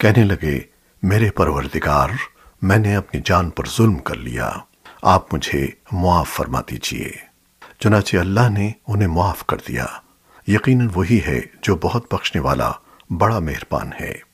کہنے لگے، میرے پروردگار، میں نے اپنی جان پر ظلم کر لیا۔ آپ مجھے معاف فرما دیجیے۔ چنانچہ اللہ نے انہیں معاف کر دیا۔ یقیناً وہی ہے جو بہت بخشنے والا بڑا مہربان ہے۔